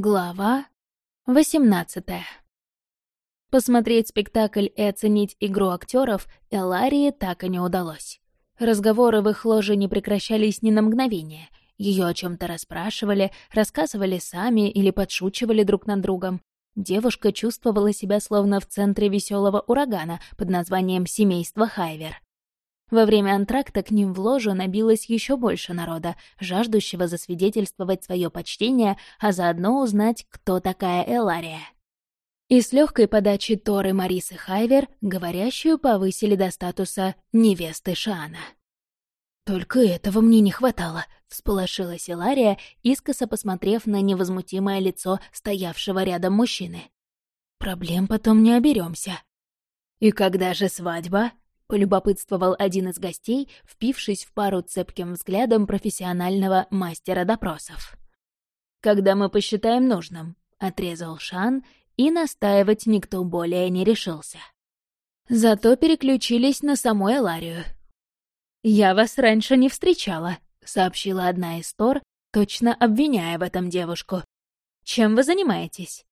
Глава 18 Посмотреть спектакль и оценить игру актеров Эларии так и не удалось. Разговоры в их ложе не прекращались ни на мгновение. Ее о чем то расспрашивали, рассказывали сами или подшучивали друг над другом. Девушка чувствовала себя словно в центре веселого урагана под названием «Семейство Хайвер». Во время антракта к ним в ложу набилось еще больше народа, жаждущего засвидетельствовать свое почтение, а заодно узнать, кто такая Элария. И с легкой подачи Торы Марисы Хайвер говорящую повысили до статуса невесты Шана. «Только этого мне не хватало», — всполошилась Элария, искоса посмотрев на невозмутимое лицо стоявшего рядом мужчины. «Проблем потом не оберемся. «И когда же свадьба?» Полюбопытствовал один из гостей, впившись в пару цепким взглядом профессионального мастера допросов. «Когда мы посчитаем нужным», — отрезал Шан, и настаивать никто более не решился. Зато переключились на саму Эларию. «Я вас раньше не встречала», — сообщила одна из Тор, точно обвиняя в этом девушку. «Чем вы занимаетесь?»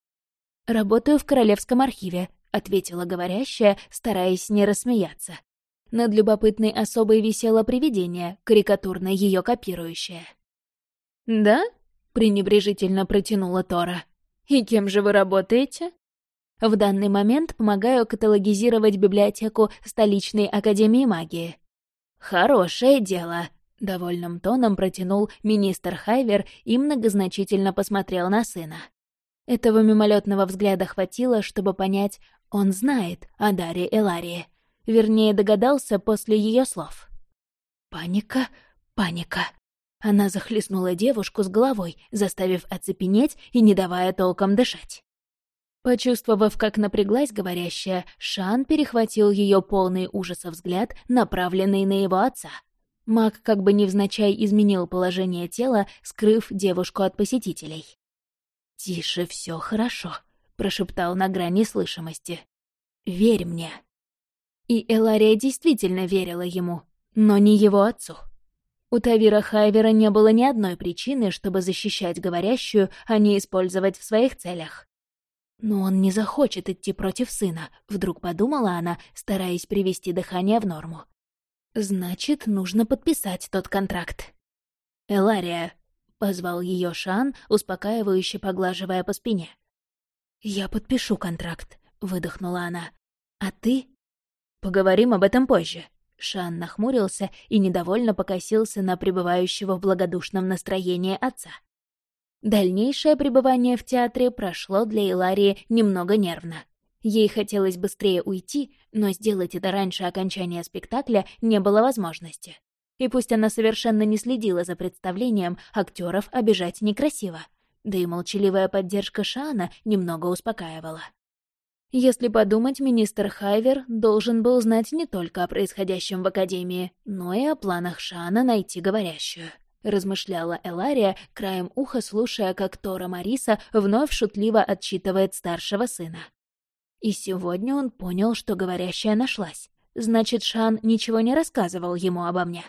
«Работаю в Королевском архиве», — ответила говорящая, стараясь не рассмеяться. Над любопытной особой висело привидение, карикатурно ее копирующее. «Да?» — пренебрежительно протянула Тора. «И кем же вы работаете?» В данный момент помогаю каталогизировать библиотеку столичной академии магии. «Хорошее дело», — довольным тоном протянул министр Хайвер и многозначительно посмотрел на сына. Этого мимолетного взгляда хватило, чтобы понять, он знает о Даре Эларии. Вернее, догадался после ее слов. Паника, паника. Она захлестнула девушку с головой, заставив оцепенеть и не давая толком дышать. Почувствовав, как напряглась говорящая, Шан перехватил ее полный ужаса взгляд, направленный на его отца. Маг как бы невзначай изменил положение тела, скрыв девушку от посетителей. «Тише, все хорошо», — прошептал на грани слышимости. «Верь мне». И Элария действительно верила ему, но не его отцу. У Тавира Хайвера не было ни одной причины, чтобы защищать говорящую, а не использовать в своих целях. «Но он не захочет идти против сына», — вдруг подумала она, стараясь привести дыхание в норму. «Значит, нужно подписать тот контракт». «Элария», — позвал ее Шан, успокаивающе поглаживая по спине. «Я подпишу контракт», — выдохнула она. «А ты Поговорим об этом позже». Шан нахмурился и недовольно покосился на пребывающего в благодушном настроении отца. Дальнейшее пребывание в театре прошло для Иларии немного нервно. Ей хотелось быстрее уйти, но сделать это раньше окончания спектакля не было возможности. И пусть она совершенно не следила за представлением, актеров обижать некрасиво. Да и молчаливая поддержка Шана немного успокаивала. Если подумать, министр Хайвер должен был знать не только о происходящем в Академии, но и о планах Шана найти говорящую. Размышляла Элария, краем уха слушая, как Тора Мариса вновь шутливо отчитывает старшего сына. И сегодня он понял, что говорящая нашлась. Значит, Шан ничего не рассказывал ему обо мне.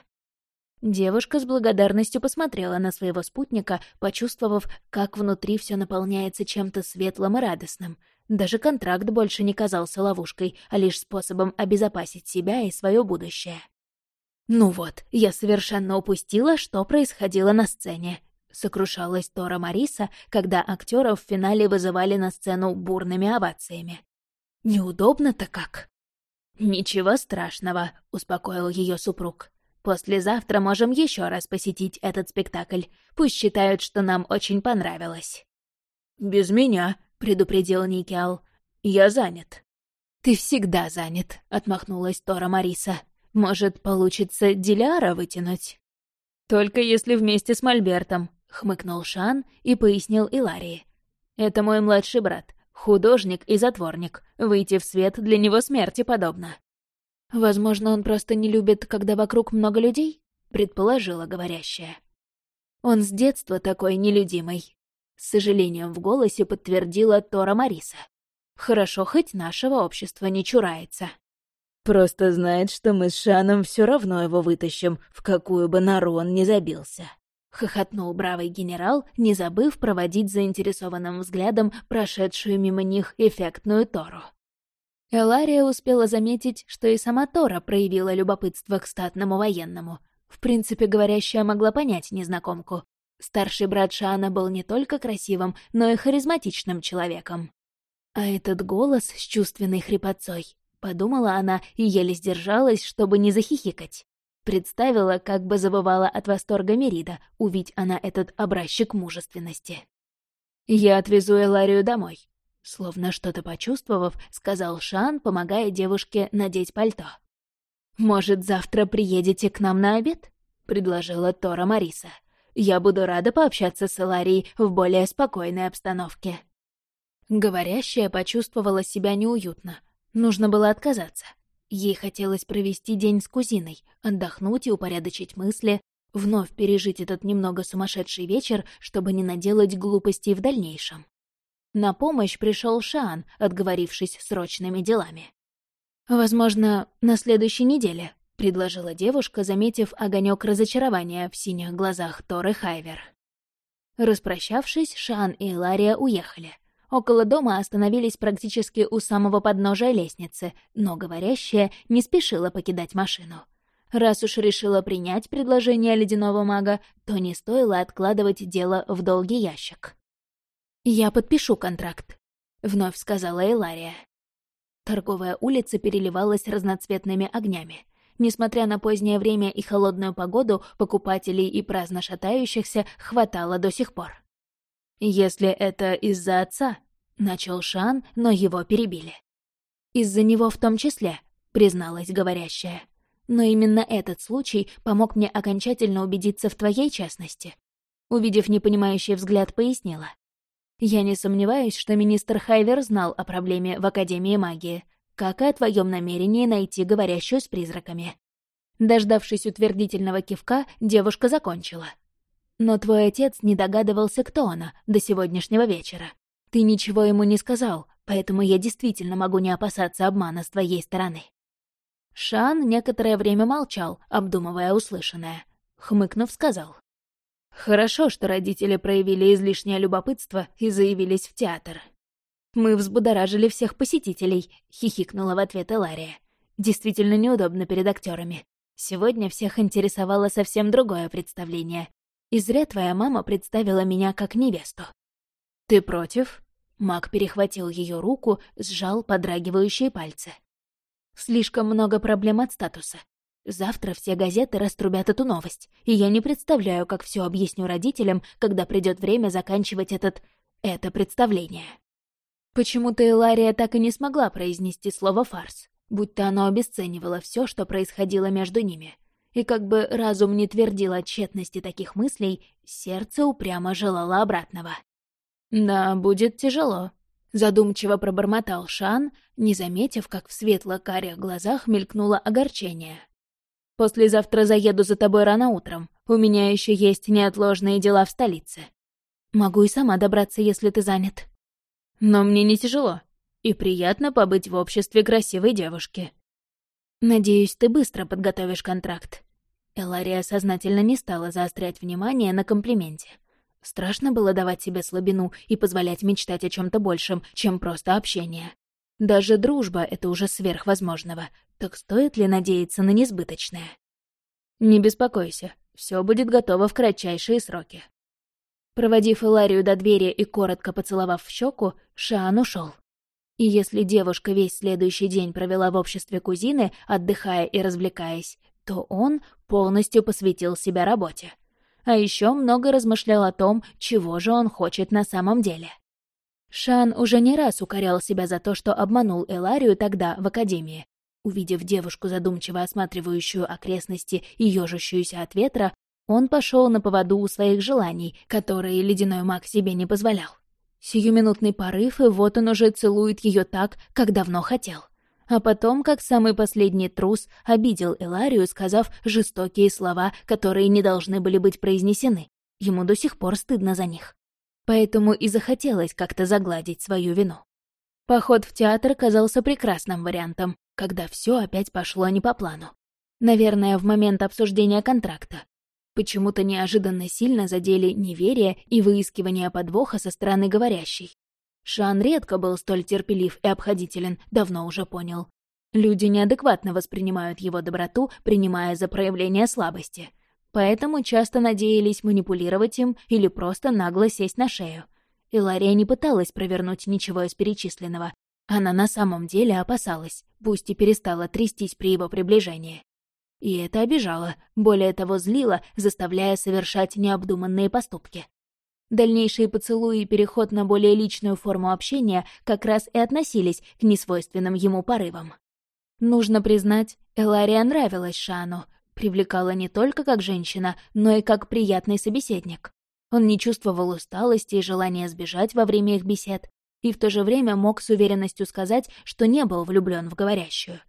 Девушка с благодарностью посмотрела на своего спутника, почувствовав, как внутри все наполняется чем-то светлым и радостным — даже контракт больше не казался ловушкой, а лишь способом обезопасить себя и свое будущее. «Ну вот, я совершенно упустила, что происходило на сцене», — сокрушалась Тора Мариса, когда актеров в финале вызывали на сцену бурными овациями. «Неудобно-то как?» «Ничего страшного», — успокоил ее супруг. «Послезавтра можем еще раз посетить этот спектакль. Пусть считают, что нам очень понравилось». «Без меня», — предупредил Никиал. «Я занят». «Ты всегда занят», — отмахнулась Тора Мариса. «Может, получится Диляра вытянуть?» «Только если вместе с Мольбертом», — хмыкнул Шан и пояснил Иларии. «Это мой младший брат, художник и затворник. Выйти в свет для него смерти подобно». «Возможно, он просто не любит, когда вокруг много людей?» — предположила говорящая. «Он с детства такой нелюдимый», с сожалением в голосе подтвердила Тора Мариса. «Хорошо, хоть нашего общества не чурается». «Просто знает, что мы с Шаном все равно его вытащим, в какую бы нору он ни забился», — хохотнул бравый генерал, не забыв проводить заинтересованным взглядом прошедшую мимо них эффектную Тору. Элария успела заметить, что и сама Тора проявила любопытство к статному военному. В принципе, говорящая могла понять незнакомку. Старший брат Шана был не только красивым, но и харизматичным человеком. А этот голос с чувственной хрипотцой, подумала она и еле сдержалась, чтобы не захихикать. Представила, как бы забывала от восторга Мерида, увидеть она этот образчик мужественности. «Я отвезу Эларию домой», — словно что-то почувствовав, сказал Шан, помогая девушке надеть пальто. «Может, завтра приедете к нам на обед?» — предложила Тора Мариса. «Я буду рада пообщаться с Эларией в более спокойной обстановке». Говорящая почувствовала себя неуютно. Нужно было отказаться. Ей хотелось провести день с кузиной, отдохнуть и упорядочить мысли, вновь пережить этот немного сумасшедший вечер, чтобы не наделать глупостей в дальнейшем. На помощь пришел Шаан, отговорившись срочными делами. «Возможно, на следующей неделе», — предложила девушка, заметив огонек разочарования в синих глазах Торы Хайвер. Распрощавшись, Шан и Лария уехали. Около дома остановились практически у самого подножия лестницы, но говорящая не спешила покидать машину. Раз уж решила принять предложение ледяного мага, то не стоило откладывать дело в долгий ящик. «Я подпишу контракт», — вновь сказала Элария. Торговая улица переливалась разноцветными огнями. Несмотря на позднее время и холодную погоду, покупателей и праздно шатающихся хватало до сих пор. «Если это из-за отца», — начал Шан, но его перебили. «Из-за него в том числе», — призналась говорящая. «Но именно этот случай помог мне окончательно убедиться в твоей честности». Увидев непонимающий взгляд, пояснила. Я не сомневаюсь, что министр Хайвер знал о проблеме в Академии магии, как и о твоем намерении найти говорящую с призраками. Дождавшись утвердительного кивка, девушка закончила. Но твой отец не догадывался, кто она, до сегодняшнего вечера. Ты ничего ему не сказал, поэтому я действительно могу не опасаться обмана с твоей стороны. Шан некоторое время молчал, обдумывая услышанное. Хмыкнув, сказал. Хорошо, что родители проявили излишнее любопытство и заявились в театр. «Мы взбудоражили всех посетителей», — хихикнула в ответ Элария. «Действительно неудобно перед актерами. Сегодня всех интересовало совсем другое представление. И зря твоя мама представила меня как невесту». «Ты против?» Маг перехватил ее руку, сжал подрагивающие пальцы. «Слишком много проблем от статуса. Завтра все газеты раструбят эту новость, и я не представляю, как все объясню родителям, когда придет время заканчивать этот... это представление. Почему-то Илария так и не смогла произнести слово «фарс», будто оно обесценивало все, что происходило между ними. И как бы разум не твердил о тщетности таких мыслей, сердце упрямо желало обратного. «Да, будет тяжело», — задумчиво пробормотал Шан, не заметив, как в светло-карих глазах мелькнуло огорчение. Послезавтра заеду за тобой рано утром. У меня еще есть неотложные дела в столице. Могу и сама добраться, если ты занят. Но мне не тяжело. И приятно побыть в обществе красивой девушки. Надеюсь, ты быстро подготовишь контракт. Элария сознательно не стала заострять внимание на комплименте. Страшно было давать себе слабину и позволять мечтать о чем то большем, чем просто общение. Даже дружба — это уже сверхвозможного, так стоит ли надеяться на несбыточное? Не беспокойся, все будет готово в кратчайшие сроки. Проводив Иларию до двери и коротко поцеловав в щеку, Шаан ушел. И если девушка весь следующий день провела в обществе кузины, отдыхая и развлекаясь, то он полностью посвятил себя работе. А еще много размышлял о том, чего же он хочет на самом деле. Шан уже не раз укорял себя за то, что обманул Эларию тогда в академии. Увидев девушку, задумчиво осматривающую окрестности и ежащуюся от ветра, он пошел на поводу у своих желаний, которые ледяной маг себе не позволял. Сиюминутный порыв, и вот он уже целует ее так, как давно хотел. А потом, как самый последний трус, обидел Эларию, сказав жестокие слова, которые не должны были быть произнесены. Ему до сих пор стыдно за них поэтому и захотелось как-то загладить свою вину. Поход в театр казался прекрасным вариантом, когда все опять пошло не по плану. Наверное, в момент обсуждения контракта. Почему-то неожиданно сильно задели неверие и выискивание подвоха со стороны говорящей. Шан редко был столь терпелив и обходителен, давно уже понял. Люди неадекватно воспринимают его доброту, принимая за проявление слабости. Поэтому часто надеялись манипулировать им или просто нагло сесть на шею. Илария не пыталась провернуть ничего из перечисленного. Она на самом деле опасалась, пусть и перестала трястись при его приближении. И это обижало, более того злило, заставляя совершать необдуманные поступки. Дальнейшие поцелуи и переход на более личную форму общения как раз и относились к несвойственным ему порывам. Нужно признать, Элария нравилась Шану, привлекала не только как женщина, но и как приятный собеседник. Он не чувствовал усталости и желания сбежать во время их бесед, и в то же время мог с уверенностью сказать, что не был влюблен в говорящую.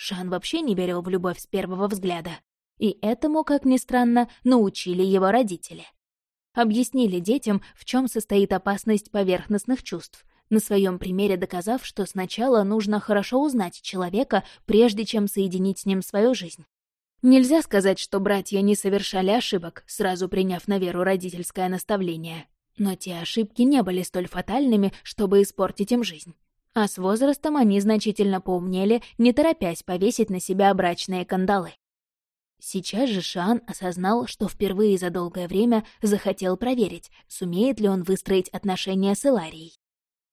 Шан вообще не верил в любовь с первого взгляда. И этому, как ни странно, научили его родители. Объяснили детям, в чем состоит опасность поверхностных чувств, на своем примере доказав, что сначала нужно хорошо узнать человека, прежде чем соединить с ним свою жизнь. Нельзя сказать, что братья не совершали ошибок, сразу приняв на веру родительское наставление. Но те ошибки не были столь фатальными, чтобы испортить им жизнь. А с возрастом они значительно поумнели, не торопясь повесить на себя брачные кандалы. Сейчас же Шан осознал, что впервые за долгое время захотел проверить, сумеет ли он выстроить отношения с Иларией.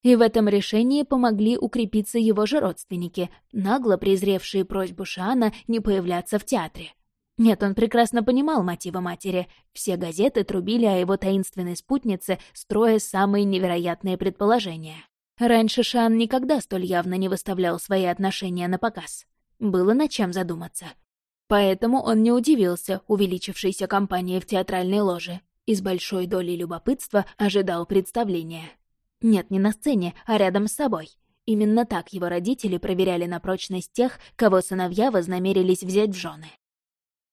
И в этом решении помогли укрепиться его же родственники, нагло презревшие просьбу Шана не появляться в театре. Нет, он прекрасно понимал мотивы матери. Все газеты трубили о его таинственной спутнице, строя самые невероятные предположения. Раньше Шан никогда столь явно не выставлял свои отношения на показ. Было над чем задуматься. Поэтому он не удивился увеличившейся компании в театральной ложе и с большой долей любопытства ожидал представления. Нет, не на сцене, а рядом с собой. Именно так его родители проверяли на прочность тех, кого сыновья вознамерились взять в жены.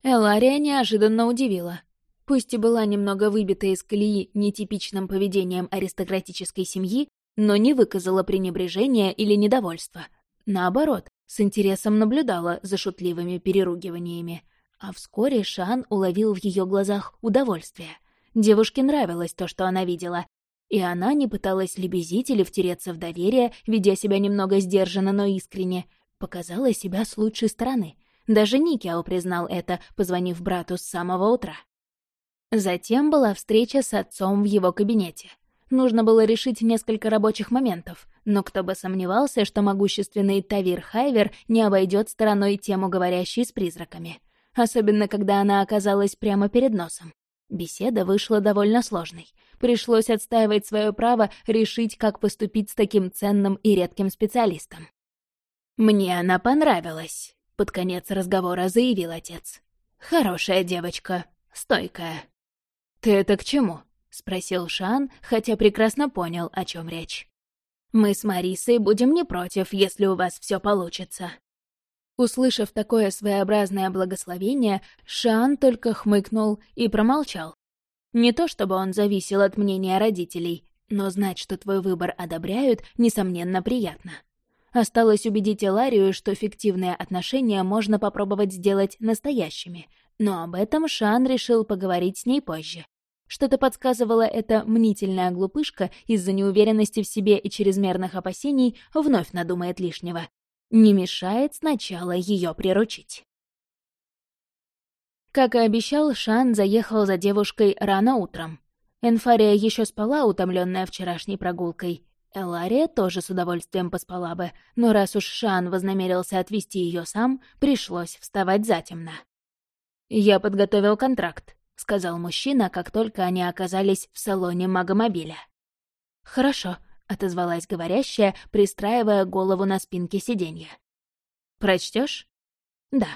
Элария неожиданно удивила. Пусть и была немного выбита из колеи нетипичным поведением аристократической семьи, но не выказала пренебрежения или недовольства. Наоборот, с интересом наблюдала за шутливыми переругиваниями. А вскоре Шан уловил в ее глазах удовольствие. Девушке нравилось то, что она видела, и она не пыталась лебезить или втереться в доверие, ведя себя немного сдержанно, но искренне. Показала себя с лучшей стороны. Даже Никиал признал это, позвонив брату с самого утра. Затем была встреча с отцом в его кабинете. Нужно было решить несколько рабочих моментов, но кто бы сомневался, что могущественный Тавир Хайвер не обойдет стороной тему, говорящей с призраками. Особенно, когда она оказалась прямо перед носом. Беседа вышла довольно сложной. Пришлось отстаивать свое право решить, как поступить с таким ценным и редким специалистом. «Мне она понравилась», — под конец разговора заявил отец. «Хорошая девочка, стойкая». «Ты это к чему?» — спросил Шан, хотя прекрасно понял, о чем речь. «Мы с Марисой будем не против, если у вас все получится». Услышав такое своеобразное благословение, Шан только хмыкнул и промолчал. Не то чтобы он зависел от мнения родителей, но знать, что твой выбор одобряют, несомненно, приятно. Осталось убедить Эларию, что фиктивные отношения можно попробовать сделать настоящими, но об этом Шан решил поговорить с ней позже. Что-то подсказывало эта мнительная глупышка из-за неуверенности в себе и чрезмерных опасений вновь надумает лишнего, не мешает сначала ее приручить. Как и обещал, Шан заехал за девушкой рано утром. Энфария еще спала, утомленная вчерашней прогулкой. Элария тоже с удовольствием поспала бы, но раз уж Шан вознамерился отвезти ее сам, пришлось вставать затемно. «Я подготовил контракт», — сказал мужчина, как только они оказались в салоне магомобиля. «Хорошо», — отозвалась говорящая, пристраивая голову на спинке сиденья. «Прочтешь?» «Да».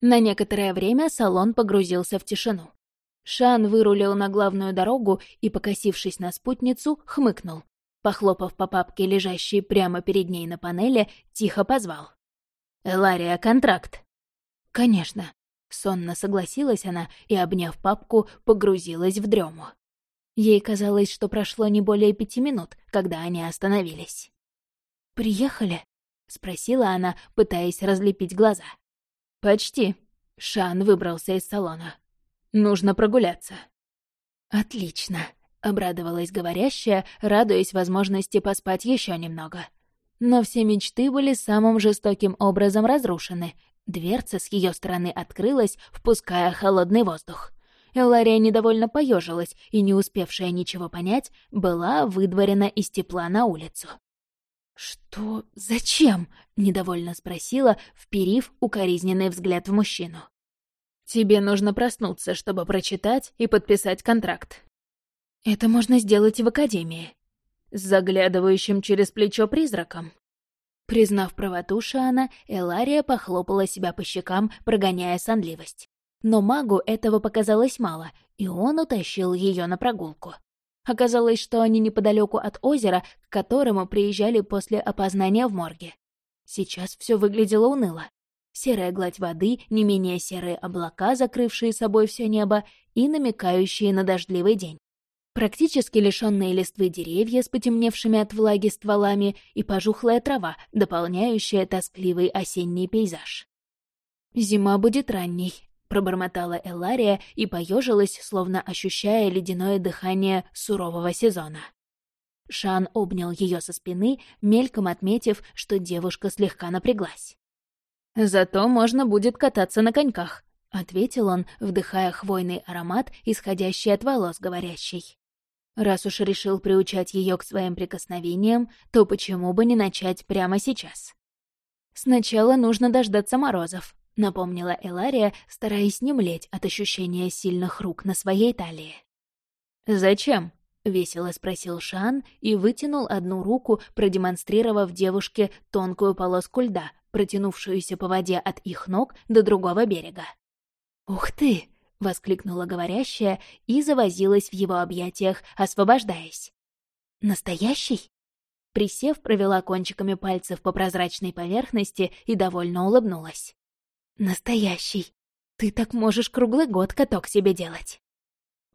На некоторое время салон погрузился в тишину. Шан вырулил на главную дорогу и, покосившись на спутницу, хмыкнул. Похлопав по папке, лежащей прямо перед ней на панели, тихо позвал. «Элария, контракт!» «Конечно», — сонно согласилась она и, обняв папку, погрузилась в дрему. Ей казалось, что прошло не более пяти минут, когда они остановились. «Приехали?» — спросила она, пытаясь разлепить глаза. «Почти». Шан выбрался из салона. Нужно прогуляться». «Отлично», — обрадовалась говорящая, радуясь возможности поспать еще немного. Но все мечты были самым жестоким образом разрушены. Дверца с ее стороны открылась, впуская холодный воздух. Элария недовольно поежилась и, не успевшая ничего понять, была выдворена из тепла на улицу. «Что? Зачем?» — недовольно спросила, вперив укоризненный взгляд в мужчину. «Тебе нужно проснуться, чтобы прочитать и подписать контракт. Это можно сделать в академии. С заглядывающим через плечо призраком». Признав правоту Шана, Элария похлопала себя по щекам, прогоняя сонливость. Но магу этого показалось мало, и он утащил ее на прогулку. Оказалось, что они неподалеку от озера, к которому приезжали после опознания в морге. Сейчас все выглядело уныло. Серая гладь воды, не менее серые облака, закрывшие собой все небо и намекающие на дождливый день. Практически лишенные листвы деревья с потемневшими от влаги стволами и пожухлая трава, дополняющая тоскливый осенний пейзаж. Зима будет ранней, пробормотала Элария и поежилась, словно ощущая ледяное дыхание сурового сезона. Шан обнял ее со спины, мельком отметив, что девушка слегка напряглась. «Зато можно будет кататься на коньках», — ответил он, вдыхая хвойный аромат, исходящий от волос говорящей. Раз уж решил приучать ее к своим прикосновениям, то почему бы не начать прямо сейчас? Сначала нужно дождаться морозов, — напомнила Элария, стараясь не млеть от ощущения сильных рук на своей талии. «Зачем?» — весело спросил Шан и вытянул одну руку, продемонстрировав девушке тонкую полоску льда, протянувшуюся по воде от их ног до другого берега. «Ух ты!» — воскликнула говорящая и завозилась в его объятиях, освобождаясь. «Настоящий?» Присев, провела кончиками пальцев по прозрачной поверхности и довольно улыбнулась. Настоящий. Ты так можешь круглый год каток себе делать.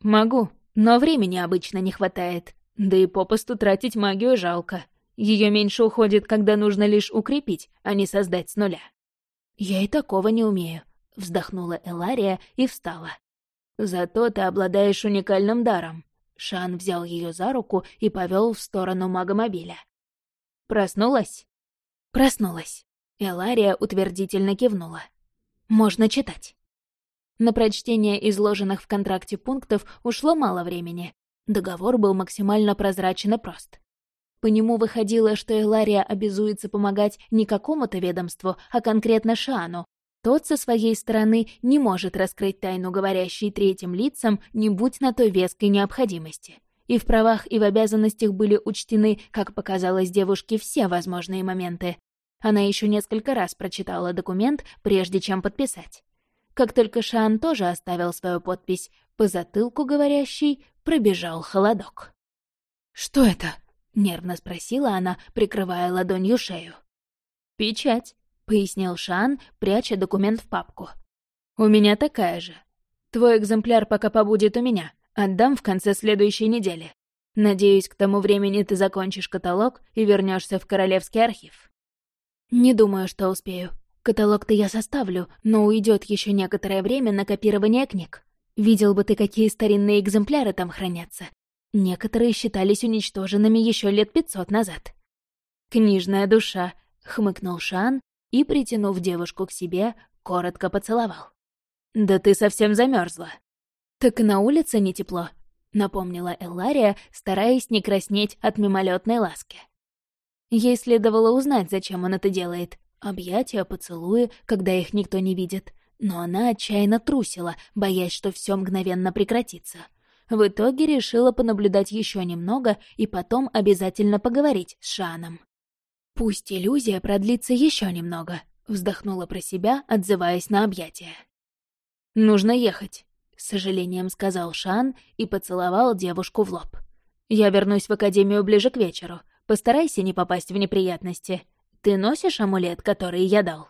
Могу, но времени обычно не хватает. Да и попусту тратить магию жалко. Ее меньше уходит, когда нужно лишь укрепить, а не создать с нуля. Я и такого не умею, вздохнула Элария и встала. Зато ты обладаешь уникальным даром. Шан взял ее за руку и повел в сторону магомобиля. Проснулась? Проснулась. Элария утвердительно кивнула. Можно читать. На прочтение изложенных в контракте пунктов ушло мало времени. Договор был максимально прозрачен и прост. По нему выходило, что Элария обязуется помогать не какому-то ведомству, а конкретно Шану. Тот со своей стороны не может раскрыть тайну, говорящей третьим лицам, не будь на то веской необходимости. И в правах, и в обязанностях были учтены, как показалось девушке, все возможные моменты. Она еще несколько раз прочитала документ, прежде чем подписать. Как только Шан тоже оставил свою подпись, по затылку говорящей пробежал холодок. «Что это?» — нервно спросила она, прикрывая ладонью шею. «Печать», — пояснил Шан, пряча документ в папку. «У меня такая же. Твой экземпляр пока побудет у меня. Отдам в конце следующей недели. Надеюсь, к тому времени ты закончишь каталог и вернешься в Королевский архив». «Не думаю, что успею. Каталог-то я составлю, но уйдет еще некоторое время на копирование книг. Видел бы ты, какие старинные экземпляры там хранятся. Некоторые считались уничтоженными еще лет пятьсот назад». «Книжная душа», — хмыкнул Шан и, притянув девушку к себе, коротко поцеловал. «Да ты совсем замерзла. «Так на улице не тепло», — напомнила Эллария, стараясь не краснеть от мимолетной ласки. Ей следовало узнать, зачем он это делает. Объятия, поцелуи, когда их никто не видит. Но она отчаянно трусила, боясь, что все мгновенно прекратится. В итоге решила понаблюдать еще немного и потом обязательно поговорить с Шаном. «Пусть иллюзия продлится еще немного», — вздохнула про себя, отзываясь на объятия. «Нужно ехать», — с сожалением сказал Шан и поцеловал девушку в лоб. «Я вернусь в академию ближе к вечеру. Постарайся не попасть в неприятности. Ты носишь амулет, который я дал?»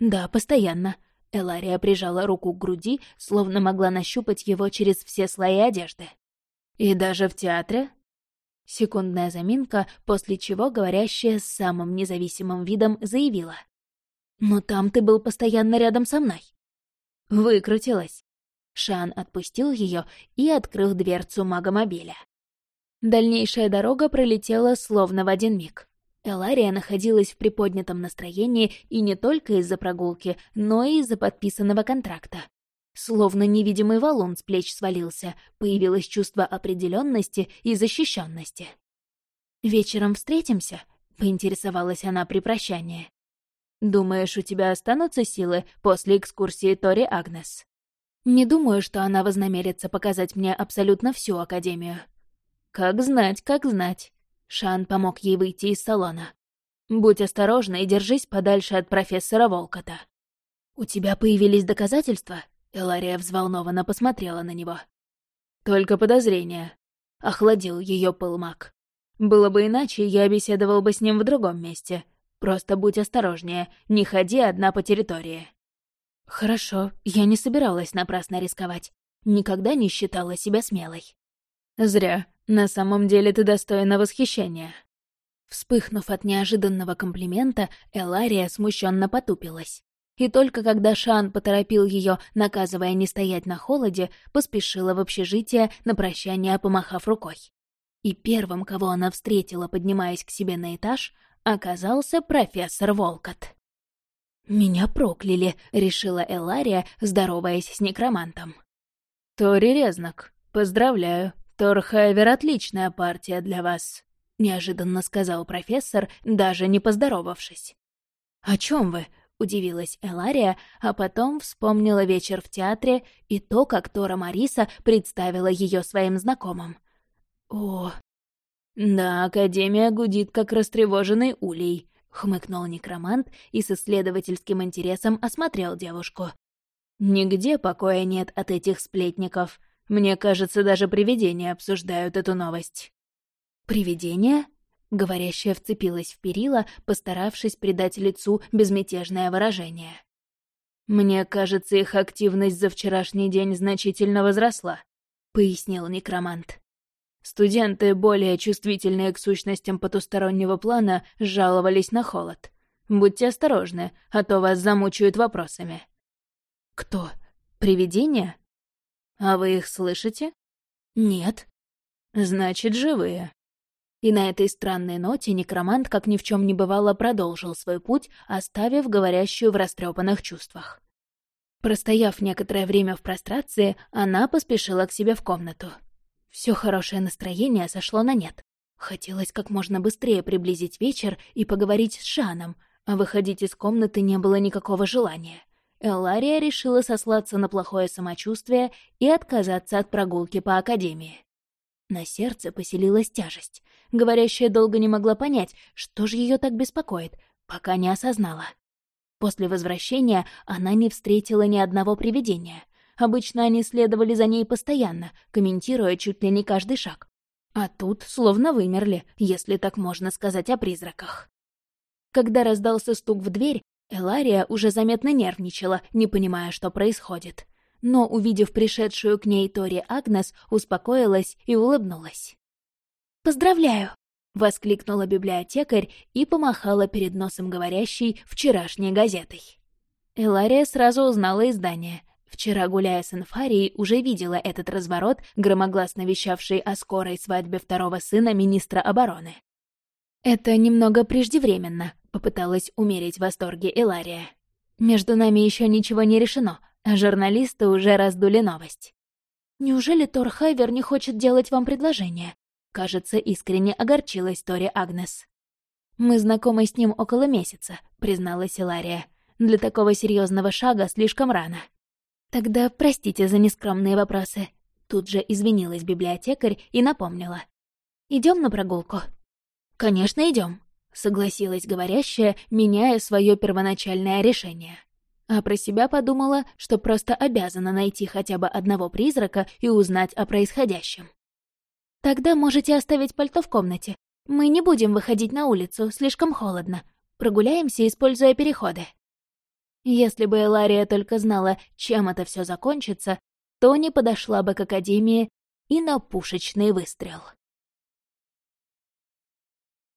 «Да, постоянно». Элария прижала руку к груди, словно могла нащупать его через все слои одежды. «И даже в театре?» Секундная заминка, после чего говорящая с самым независимым видом заявила. «Но там ты был постоянно рядом со мной». Выкрутилась. Шан отпустил ее и открыл дверцу магомобиля. Дальнейшая дорога пролетела словно в один миг. Элария находилась в приподнятом настроении и не только из-за прогулки, но и из-за подписанного контракта. Словно невидимый валун с плеч свалился, появилось чувство определенности и защищенности. «Вечером встретимся?» — поинтересовалась она при прощании. «Думаешь, у тебя останутся силы после экскурсии Тори Агнес?» «Не думаю, что она вознамерится показать мне абсолютно всю Академию». «Как знать, как знать». Шан помог ей выйти из салона. «Будь осторожна и держись подальше от профессора Волкота». «У тебя появились доказательства?» Элария взволнованно посмотрела на него. «Только подозрения». Охладил ее пыл маг. «Было бы иначе, я беседовал бы с ним в другом месте. Просто будь осторожнее, не ходи одна по территории». «Хорошо, я не собиралась напрасно рисковать. Никогда не считала себя смелой». «Зря. На самом деле ты достойна восхищения». Вспыхнув от неожиданного комплимента, Элария смущенно потупилась. И только когда Шан поторопил ее, наказывая не стоять на холоде, поспешила в общежитие на прощание, помахав рукой. И первым, кого она встретила, поднимаясь к себе на этаж, оказался профессор Волкот. «Меня прокляли», — решила Элария, здороваясь с некромантом. «Тори Резнак, поздравляю, «Торхайвер — отличная партия для вас», — неожиданно сказал профессор, даже не поздоровавшись. «О чем вы?» — удивилась Элария, а потом вспомнила вечер в театре и то, как Тора Мариса представила ее своим знакомым. «О...» «Да, Академия гудит, как растревоженный улей», — хмыкнул некромант и с исследовательским интересом осмотрел девушку. «Нигде покоя нет от этих сплетников. Мне кажется, даже привидения обсуждают эту новость». «Привидения?» Говорящая вцепилась в перила, постаравшись придать лицу безмятежное выражение. «Мне кажется, их активность за вчерашний день значительно возросла», — пояснил некромант. Студенты, более чувствительные к сущностям потустороннего плана, жаловались на холод. Будьте осторожны, а то вас замучают вопросами. «Кто? Привидения?» А вы их слышите? Нет. Значит, живые. И на этой странной ноте некромант, как ни в чем не бывало, продолжил свой путь, оставив говорящую в растрепанных чувствах. Простояв некоторое время в прострации, она поспешила к себе в комнату. Все хорошее настроение сошло на нет. Хотелось как можно быстрее приблизить вечер и поговорить с Шаном, а выходить из комнаты не было никакого желания. Элария решила сослаться на плохое самочувствие и отказаться от прогулки по Академии. На сердце поселилась тяжесть. Говорящая долго не могла понять, что же ее так беспокоит, пока не осознала. После возвращения она не встретила ни одного привидения. Обычно они следовали за ней постоянно, комментируя чуть ли не каждый шаг. А тут словно вымерли, если так можно сказать о призраках. Когда раздался стук в дверь, Элария уже заметно нервничала, не понимая, что происходит. Но, увидев пришедшую к ней Тори Агнес, успокоилась и улыбнулась. «Поздравляю!» — воскликнула библиотекарь и помахала перед носом говорящей вчерашней газетой. Элария сразу узнала издание. Вчера, гуляя с Инфарией, уже видела этот разворот, громогласно вещавший о скорой свадьбе второго сына министра обороны. «Это немного преждевременно», — попыталась умерить восторги Элария. «Между нами еще ничего не решено, а журналисты уже раздули новость». «Неужели Тор Хайвер не хочет делать вам предложение?» Кажется, искренне огорчилась Тори Агнес. «Мы знакомы с ним около месяца», — призналась Илария. «Для такого серьезного шага слишком рано». «Тогда простите за нескромные вопросы». Тут же извинилась библиотекарь и напомнила. Идем на прогулку?» «Конечно, идем, согласилась говорящая, меняя свое первоначальное решение. А про себя подумала, что просто обязана найти хотя бы одного призрака и узнать о происходящем. «Тогда можете оставить пальто в комнате. Мы не будем выходить на улицу, слишком холодно. Прогуляемся, используя переходы». Если бы Элария только знала, чем это все закончится, то не подошла бы к Академии и на пушечный выстрел.